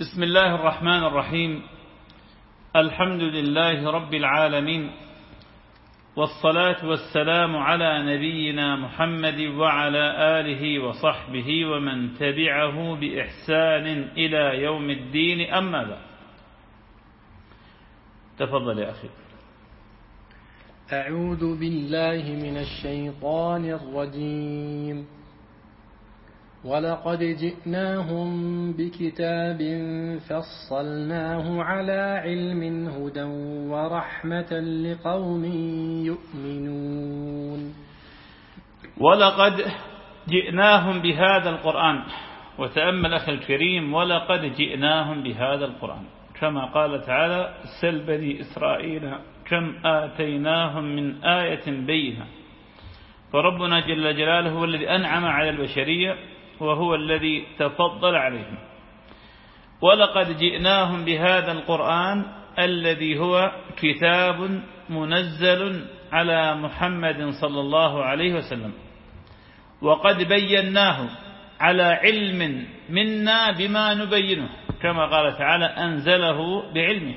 بسم الله الرحمن الرحيم. الحمد لله رب العالمين. والصلاة والسلام على نبينا محمد وعلى آله وصحبه ومن تبعه بإحسان إلى يوم الدين. أما بعد. تفضل يا أخي. أعوذ بالله من الشيطان الرجيم. ولقد جئناهم بكتاب فصلناه على علم هدى ورحمة لقوم يؤمنون ولقد جئناهم بهذا القرآن وتأمل أخي الكريم ولقد جئناهم بهذا القرآن كما قال تعالى سل بني إسرائيل كم آتيناهم من آية بينة فربنا جل جلاله هو الذي أنعم على البشرية وهو الذي تفضل عليهم. ولقد جئناهم بهذا القرآن الذي هو كتاب منزل على محمد صلى الله عليه وسلم. وقد بيناه على علم منا بما نبينه كما قال تعالى أنزله بعلمه.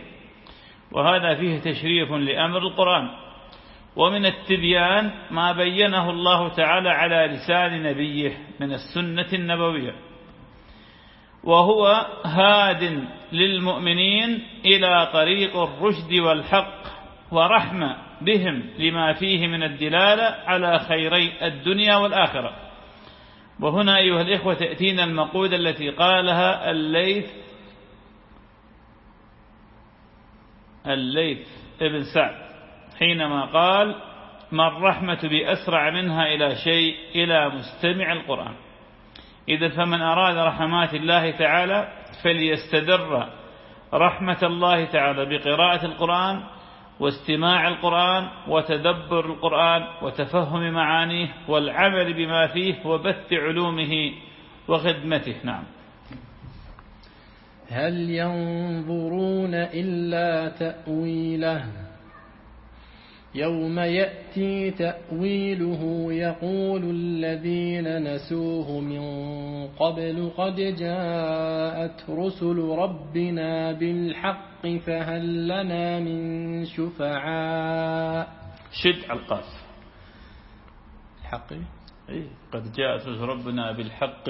وهذا فيه تشريف لأمر القرآن. ومن التبيان ما بينه الله تعالى على لسان نبيه من السنة النبوية. وهو هاد للمؤمنين إلى طريق الرشد والحق ورحمة بهم لما فيه من الدلالة على خيري الدنيا والآخرة. وهنا أيها الإخوة تأتينا المقودة التي قالها الليث الليث ابن سعد. حينما قال ما الرحمة بأسرع منها إلى شيء إلى مستمع القرآن. إذا فمن أراد رحمات الله تعالى فليستدر رحمة الله تعالى بقراءة القرآن واستماع القرآن وتدبر القرآن وتفهم معانيه والعمل بما فيه وبث علومه وخدمته. نعم. هل ينظرون إلا تأويله؟ يوم يأتي تأويله يقول الذين نسوه من قبل قد جاءت رسل ربنا بالحق فهل لنا من شفعاء؟ شد على القاف. الحق إيه قد جاءت رسل ربنا بالحق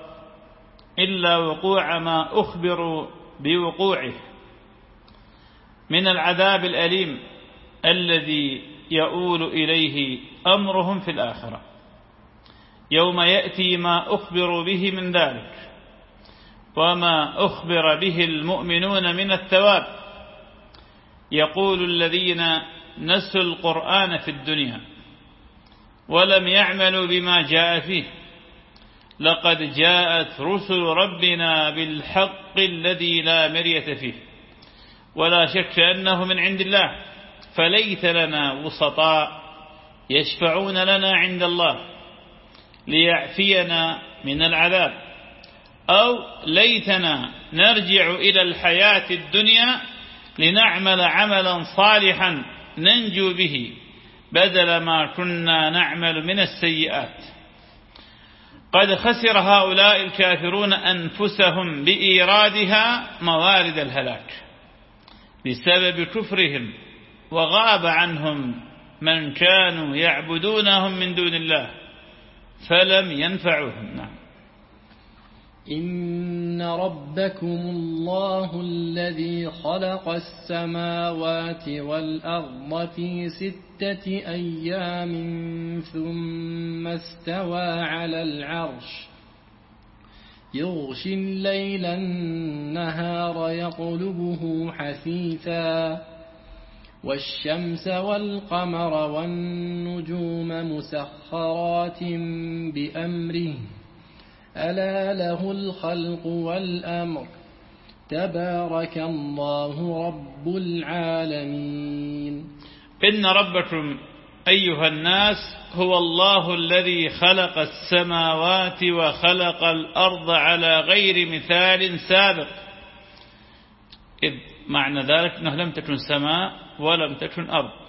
إلا وقوع ما أخبروا بوقوعه من العذاب الأليم الذي يؤول إليه أمرهم في الآخرة. يوم يأتي ما أخبروا به من ذلك وما أخبر به المؤمنون من الثواب. يقول الذين نسوا القرآن في الدنيا ولم يعملوا بما جاء فيه. لقد جاءت رسل ربنا بالحق الذي لا مرية فيه ولا شك أنه من عند الله فليت لنا وسطاء يشفعون لنا عند الله ليعفينا من العذاب أو ليتنا نرجع إلى الحياة الدنيا لنعمل عملا صالحا ننجو به بدل ما كنا نعمل من السيئات. قد خسر هؤلاء الكافرون أنفسهم بإيرادها موارد الهلاك بسبب كفرهم وغاب عنهم من كانوا يعبدونهم من دون الله فلم ينفعوهم. نعم. إن ربكم الله الذي خلق السماوات والأرض في ستة أيام ثم استوى على العرش يغشي الليل النهار يطلبه حثيثا والشمس والقمر والنجوم مسخرات بأمره ألا له الخلق والأمر. تبارك الله رب العالمين. إن ربكم أيها الناس هو الله الذي خلق السماوات وخلق الأرض على غير مثال سابق. إذ معنى ذلك أنه لم تكن سماء ولم تكن أرض.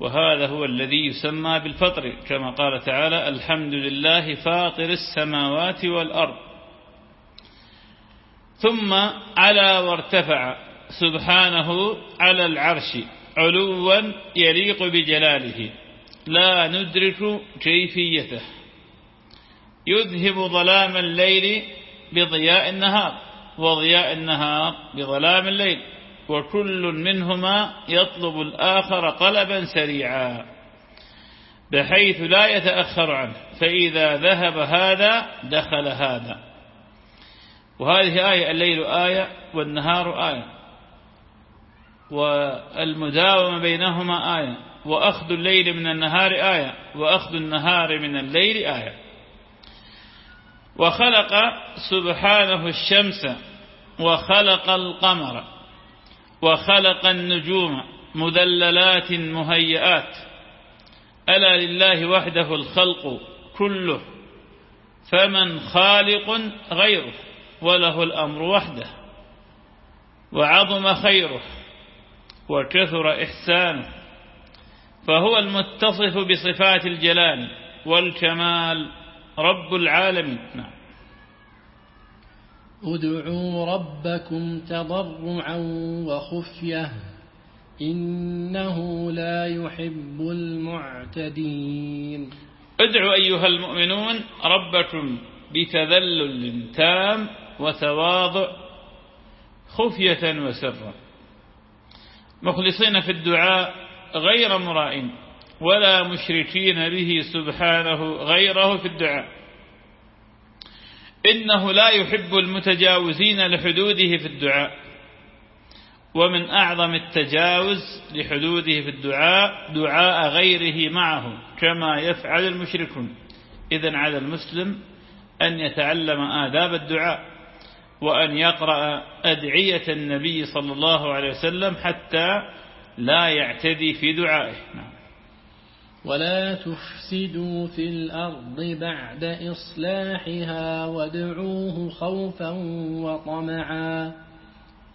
وهذا هو الذي يسمى بالفطر كما قال تعالى الحمد لله فاطر السماوات والأرض. ثم على وارتفع سبحانه على العرش علوا يليق بجلاله. لا ندرك كيفيته. يذهب ظلام الليل بضياء النهار وضياء النهار بظلام الليل. وكل منهما يطلب الآخر طلبا سريعا بحيث لا يتأخر عنه فإذا ذهب هذا دخل هذا. وهذه آية الليل آية والنهار آية. والمداومة بينهما آية. وأخذ الليل من النهار آية. وأخذ النهار من الليل آية. وخلق سبحانه الشمس وخلق القمر. وخلق النجوم مذللات مهيئات. ألا لله وحده الخلق كله فمن خالق غيره وله الأمر وحده وعظم خيره وكثر إحسانه فهو المتصف بصفات الجلال والكمال رب العالمين. نعم. ادعوا ربكم تضرعا وخفية إنه لا يحب المعتدين. ادعوا أيها المؤمنون ربكم بتذلل تام وتواضع خفية وسرا مخلصين في الدعاء غير مرائين ولا مشركين به سبحانه غيره في الدعاء. إنه لا يحب المتجاوزين لحدوده في الدعاء. ومن أعظم التجاوز لحدوده في الدعاء دعاء غيره معه كما يفعل المشركون. إذن على المسلم أن يتعلم آداب الدعاء وأن يقرأ أدعية النبي صلى الله عليه وسلم حتى لا يعتدي في دعائه. نعم. ولا تفسدوا في الأرض بعد إصلاحها وادعوه خوفا وطمعا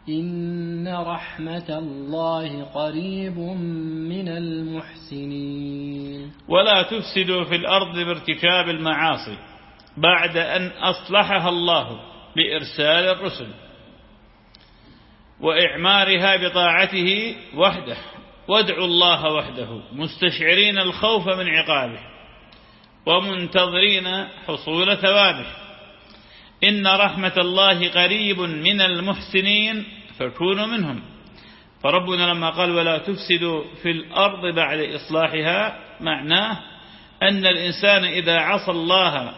إن رحمة الله قريب من المحسنين ولا تفسدوا في الأرض بارتكاب المعاصي بعد أن أصلحها الله بإرسال الرسل وإعمارها بطاعته وحده وادعوا الله وحده مستشعرين الخوف من عقابه ومنتظرين حصول ثوابه. إن رحمة الله قريب من المحسنين فكونوا منهم. فربنا لما قال ولا تفسدوا في الأرض بعد إصلاحها معناه أن الإنسان إذا عصى الله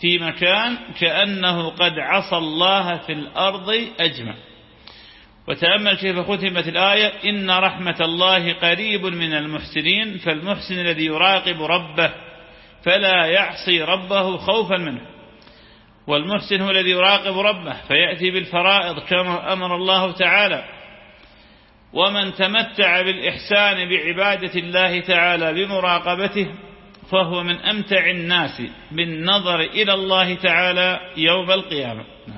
في مكان كأنه قد عصى الله في الأرض أجمع. وتأمل كيف ختمت الآية إن رحمة الله قريب من المحسنين فالمحسن الذي يراقب ربه فلا يعصي ربه خوفا منه. والمحسن هو الذي يراقب ربه فيأتي بالفرائض كما أمر الله تعالى. ومن تمتع بالإحسان بعبادة الله تعالى بمراقبته فهو من أمتع الناس بالنظر إلى الله تعالى يوم القيامة. نعم.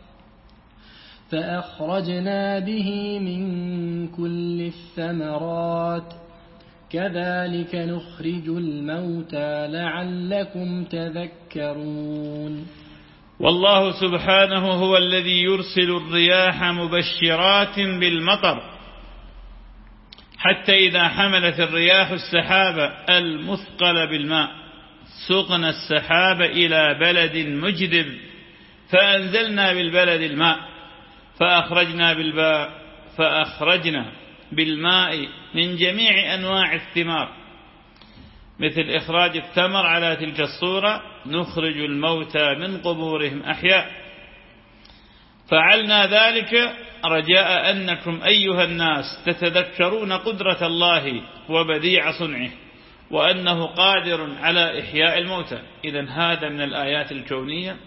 فأخرجنا به من كل الثمرات. كذلك نخرج الموتى لعلكم تذكرون. والله سبحانه هو الذي يرسل الرياح مبشرات بالمطر. حتى إذا حملت الرياح السحاب المثقل بالماء سقنا السحاب إلى بلد مجدب فأنزلنا بالبلد الماء. فأخرجنا بالباء فأخرجنا بالماء من جميع أنواع الثمار. مثل إخراج الثمر على تلك الصورة نخرج الموتى من قبورهم أحياء. فعلنا ذلك رجاء أنكم أيها الناس تتذكرون قدرة الله وبديع صنعه وأنه قادر على إحياء الموتى. إذا هذا من الآيات الكونية.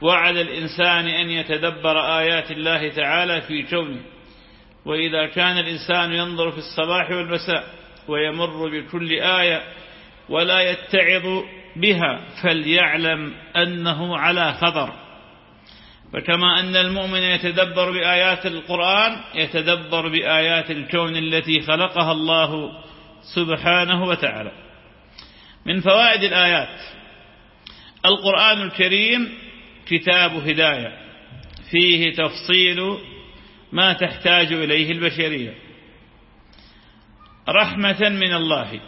وعلى الإنسان أن يتدبر آيات الله تعالى في كونه. وإذا كان الإنسان ينظر في الصباح والمساء ويمر بكل آية ولا يتعظ بها فليعلم أنه على خطر. فكما أن المؤمن يتدبر بآيات القرآن يتدبر بآيات الكون التي خلقها الله سبحانه وتعالى. من فوائد الآيات القرآن الكريم كتاب هداية. فيه تفصيل ما تحتاج إليه البشرية. رحمة من الله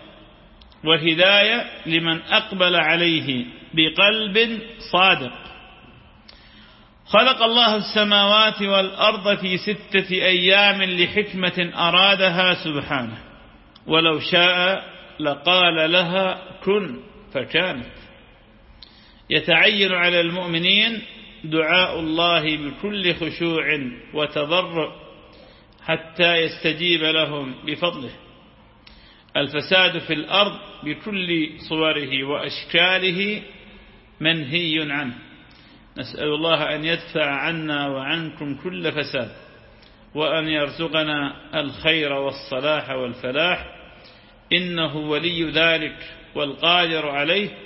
وهداية لمن أقبل عليه بقلب صادق. خلق الله السماوات والأرض في ستة أيام لحكمة أرادها سبحانه. ولو شاء لقال لها كن فكانت. يتعين على المؤمنين دعاء الله بكل خشوع وتضرع حتى يستجيب لهم بفضله. الفساد في الأرض بكل صوره وأشكاله منهي عنه. نسأل الله أن يدفع عنا وعنكم كل فساد وأن يرزقنا الخير والصلاح والفلاح. إنه ولي ذلك والقادر عليه.